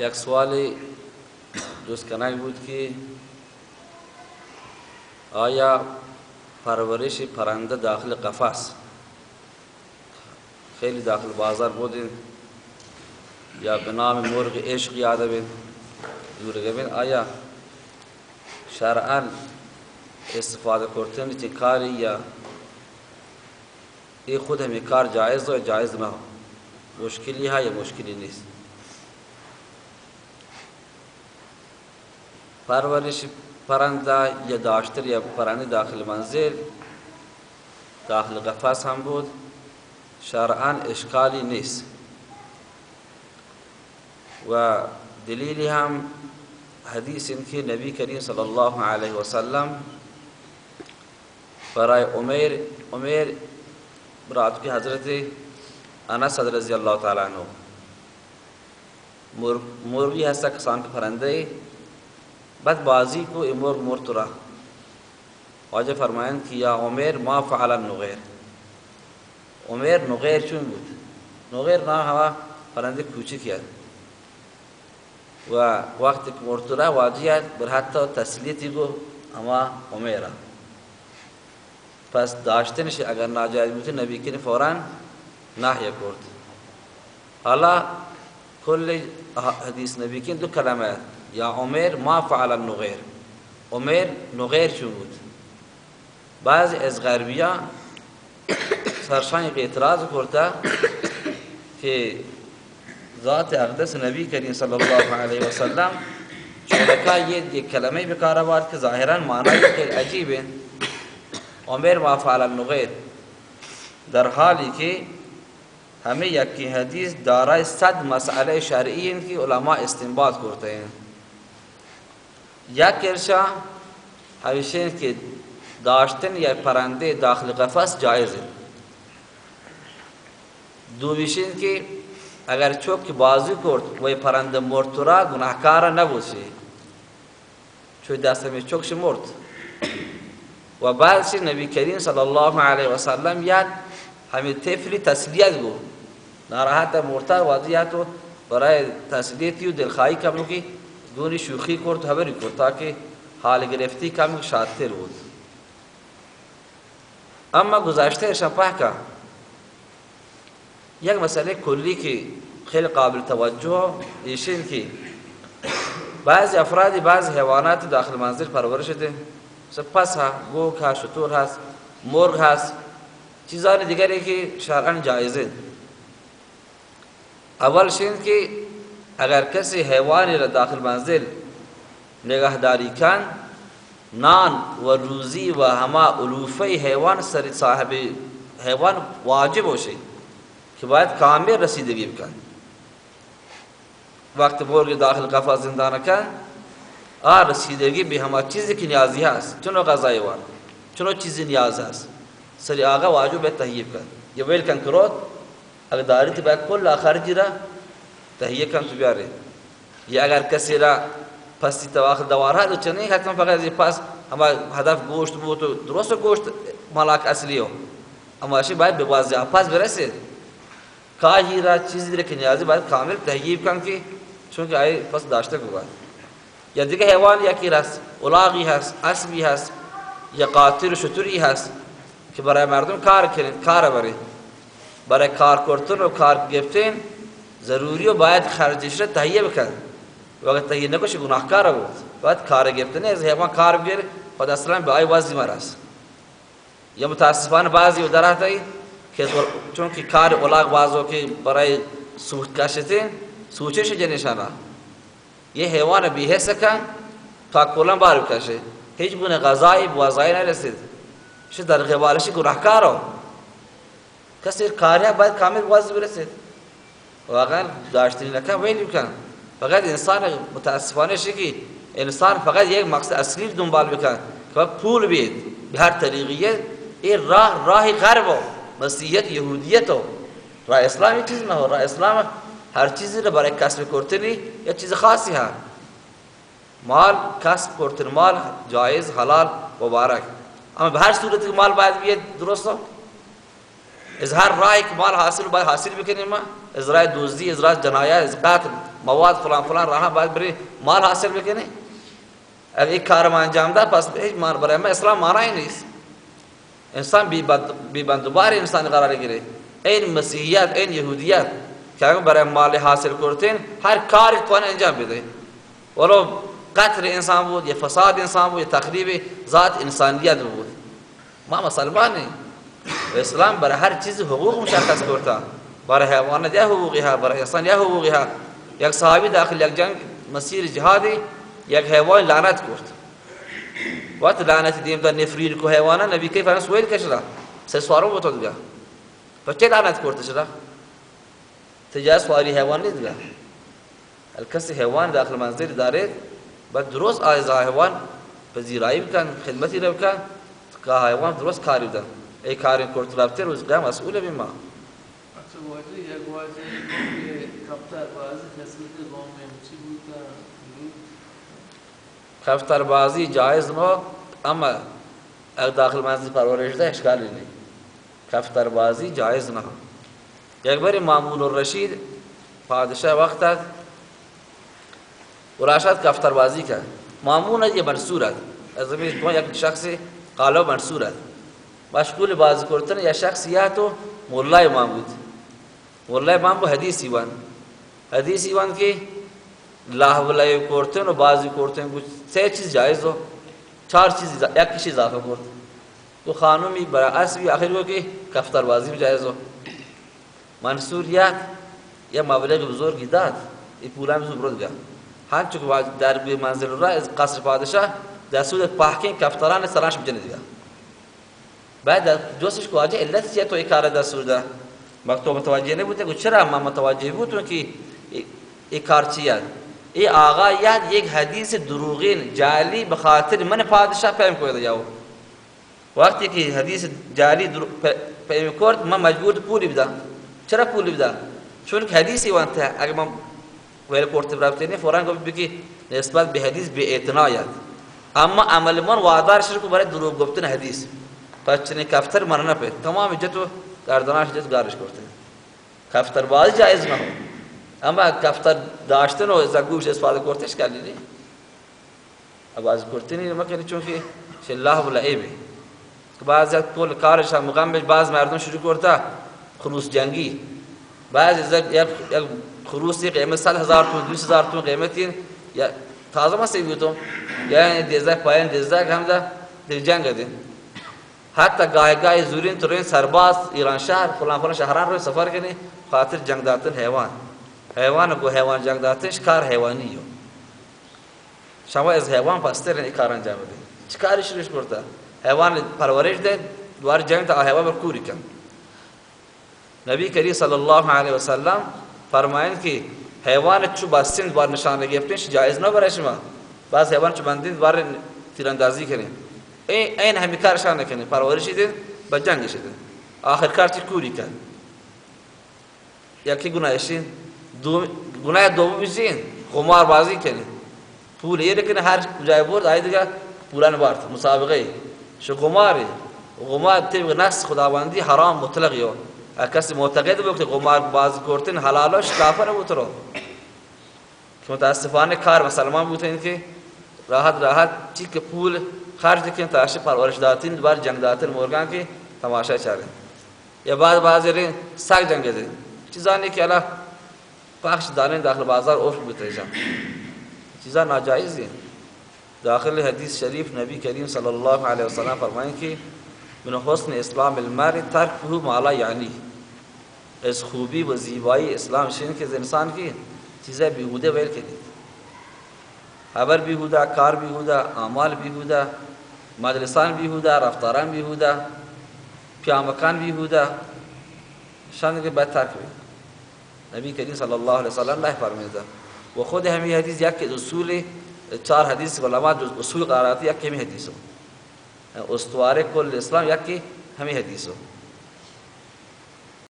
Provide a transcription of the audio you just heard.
یک سوال جزکنک بود که آیا پرورش پرنده داخل قفس خیلی داخل بازار بودین یا به نام مرغ عشق یاد بین؟ دور بین آیا شرعا استفاده کردن کاری یا این خود همین کار جایز و جایز نه مشکلی ها یا مشکلی نیست؟ پرورش پرنده یا داشتر یا پرنده داخل منزل، داخل قفس هم بود. شرعا اشکالی نیست. و دلیلی هم حدیث این که نبی کریم صلی الله علیه و سلم برای عمر عمر برات که حضرت انس رضی الله تعالی عنہ مرغی هست کسان که پرنده بعد بازی کو امور مرترا واجه فرمایند که یا عمر ما فعل النغیر۔ عمر نغیر چون بود؟ نغیر نام هوا پرنده کوچکی است و وقتی که مرترا واجه بر حتی تسلیتی گو، اما عمره پس داشتنش اگر ناجایز بود، نبی کنی فوراً نحیه کرد۔ حالا کل حدیث نبی کن دو کلمه یا عمر ما فعل النغیر. عمر نغیر چون بود. بعض از غربیا سرشان اعتراض کرده که ذات اقدس نبی کریم صلی الله علیه و سلم چونکا یہ یک کلمه بکار آورد که ظاهرا معنی خیلی عجیبه. عمر ما فعل النغیر. در حالی که همه یکی حدیث دارای صد مسئله شرعی ہیں که علماء استنباط کرتے ہیں یک کرشا همیشه که داشتن یک پرنده داخل قفس جایز ہے دومیشین که اگر چوک بازی کرد و پرنده مرتورا گناهکار نبوشه چون دست می چوکش مرد. و بعدش نبی کریم صلی الله علیه و سلم یاد همین طفلی تسلیت گو ناراحت مرتا وضعیتو برای تسلیتی و دلخواهی کم که دونی شوخی کرد خبری کرد تاکه حال گرفتی کم شادتر بود. اما گذشته شپه که یک مسئله کلی که خیلی قابل توجه ایشین که بعضی افرادی بعضی حیوانات داخل منزل پرورش ده پس ها گوک ها شطور هست مرغ هست چیزان دیگری که شرعا جایزه. اول شین که اگر کسی حیوانی را داخل منزل نگهداری کن نان و روزی و همه علوفه حیوان سر صاحب حیوان واجب باشه که باید کامل رسیدگی بکن وقت مرغ داخل قفا زندانه کن آ رسیدگی به همه چیزی که نیازی هست. چون غذای وان چون چیزی نیاز هست. سری آقا واجب به تهیه کن یا ویل کن کرود اگر داری تو باید کل خارجی را تهیه کن تو بیاره یا اگر کسی را پستی تواخل دوارها تو چنین حتما فقط از پاس اما هدف گوشت بود تو درست گوشت ملاک اصلی اما اشی باید به بازی پاس برسه. کاهی را چیزی را که نیازی باید کامل تهیه کن که چون که آیه پس داشته بود یا دیگه حیوان یکی هست الاغی هست اسبی هست یا قاطر و شطوری هست که برای مردم کار کنن کار بره برای کار کردن و کار گرفتن ضروری و باید خرجش را تهیه بکن. وقت تهیه نکشه گناهکار بود. باید کار گرفتن از حیوان کار بگیر. خود اصلا به آی وزی مرس یا متاسفانه بعضی و درهتایی که چون که کار الاغ بازو که برای سوخت کشتن سوچش جنشانه یه حیوان بیهست کن تا کلن بار بکشه. هیچ گونه غذایی بوازایی نرسید. شو در قبالش گناهکارو. کسی کاریا باید کامل بوازی برسید. واقعا داشتنی نکن ویلی بکن فقط انسان متاسفانه شکی انسان فقط یک مقصد اصلی دنبال بکن که پول بید. به هر طریقیه این راه راه غرب و مسیحیت یهودیت و راه اسلامی چیز نه. راه اسلام هر چیزی را برای کسب کردنی یک چیز خاصی هست. مال کسب کردن مال جایز حلال مبارک. اما به هر صورت که مال باید بیاد درست؟ اظہار راہ اکمال حاصل بھائی حاصل بھی کرنے ماں اظہار دوزی اظہار جنایا اظہار مواد فلان فلان، راہ بھائی بری، مال حاصل بھی کرنے۔ اگر ایک کارمان جامدہ پس بھیج مار برای میں اسلام مارا ہی نہیں۔ انسان بی بی انسان قرار گرے۔ این مسیحیت، این یہودیت کیا برای مال حاصل کرتے ہیں، ہر کاری کو انجام بھی دیں ولو قتل انسان بود، یا فساد انسان بود، یا تقریب ذات انسانیت بود۔ ما مسلمان نہیں و اسلام برای هر چیز حقوق مشخص کرده. برای حیوانات یا حقوقی ها برای انسان یا حقوقی ها. یک صحابی داخل یک جنگ مسیر جهادی یک حیوان لعنت کرد. وقت لعنت دیم در نفرین کو حیوانا نبی که فرانس ویل کشلا سه سوارو بوتو دیگه. تو چه لعنت کرد شده؟ تجاه سواری حیوان نیست دیگه. الکسی حیوان داخل منزل داره بعد درست آیز حیوان پذیرایی بکن خدمتی رو بکن که حیوان درست کاری بدن ای کاری کرد رفته روز قیام مسئول بیم ما. کفتر بازی جایز نو اما اگر داخل منزل پرورش ده اشکالی نہیں کفتر بازی جایز نہ یک باری مامون الرشید پادشاه وقت وراشد کفتر بازی کرد. مامون یہ منصور ہے از یک شخص قالو منصور مشغول بازی کردن یا شخصیت و مولای امام بود. مولای امام بود حدیثی وان حدیثی وان که لاحولای کردن و بازی کردن بود. سه چیز جایز و چهار چیز یک کشی اضافه کرد. تو خانومی برای اسبی آخر کو که کفتر بازی جایز و منصور یک یا مبلغ بزرگی داد. این پولا میزو برد گیا هر چون در منزل را از قصر پادشاه در سود پاکین کفتران سرانش بجنه دیگه بعد دوستش کو آجه علت چیه تو این کار دستور ده وقت تو متوجه نبوده که چرا ما متوجه بودم که کار چیه ای آقا یاد یک حدیث دروغین جعلی به خاطر من پادشاه فهم کوید یاو وقتی که حدیث جعلی فهم کرد من مجبور پولی بدم. چرا پولی بدم؟ چون که حدیثی وانت اگر من ویل کرد برابطه فورا گفت بگی نسبت به حدیث به اعتنایت. اما عمل من وادار شرک برای دروغ گفتن حدیث. پس چنین کفتر من نپه تمام جتو گردناش جت گارش کرده کفتر باز جایز نه اما کفتر داشتن و از گوش استفاده کرتش کلی نی اب از کرتنی مکنی چون که شله و لعیبه که بعضی کل کارش هم مقام بعض مردم شروع کرده خروس جنگی بعض از یک خروسی قیمت سال هزار تون دویست هزار تون قیمتی یا تازه ما سیبیتم یعنی دیزه پایین دیزه هم ده در جنگ دین حتی گاه گاه زورین ترین سرباز ایران شهر فلان فلان شهران رو سفر کنی خاطر جنگ داتن حیوان. حیوان کو حیوان جنگ داتنش کار حیوانیه شما از حیوان پستر این کار انجام بده چی کاری شروعش کرده حیوان پرورش ده دوار جنگ تا حیوان بر کوری کن. نبی کریم صلی الله علیه و سلم فرمایند که حیوان چو باستین دوار نشانه گرفتنش جایز نه برای شما. بعض حیوان چو بندین دوار تیراندازی کنین این همی کارشان نکنه پرورش دین با جنگش دین آخر کار چی کوری کن یکی گناهشین دو گناه دوم بیشین قمار بازی کنی پول یه کنه هر جای برد آید دیگه پولا نبارد مسابقه شو قماری. قمار طبق نص خداوندی حرام مطلق یو کسی معتقد بود که بازی کردن حلالش کافر بود رو. که متاسفانه کار مسلمان بود این که راحت راحت چی که پول خرج کن تاش پرورش داتین دوبار جنگ داتن مورگان کی تماشا چاره یا بعد بعض رین سگ جنگ ده چیزانی که الله پخش دانه داخل بازار اوف بتریشم چیزا ناجائز ہیں۔ داخل حدیث شریف نبی کریم صلی اللہ علیہ وسلم فرمائیں کہ من حسن اسلام المرء ترکه ما لا یعنی۔ از خوبی و زیبایی اسلام شین که انسان کی چیزیں بیهوده ویل کردید خبر بیهوده کار بیهوده اعمال بیهوده مجلسان بیهوده رفتاران بیهوده پیامکان بیهوده. شان که بدتر کنید نبی کریم صلی الله علیه وسلم نه فرمیده و خود همین حدیث یک اصول چهار حدیث علماء اصول قرارات یک همین حدیثو استواره کل اسلام یک همین حدیثو